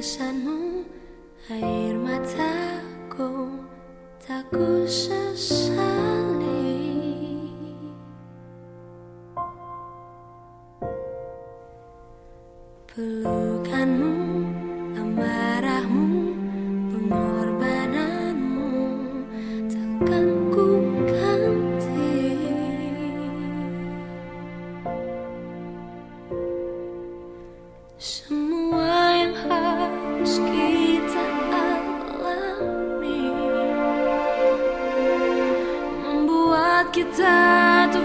Tangisanmu air mataku tak ku sesali. Pelukanmu, amarahmu, pengorbananmu takkan ku ganti. Semua kita untuk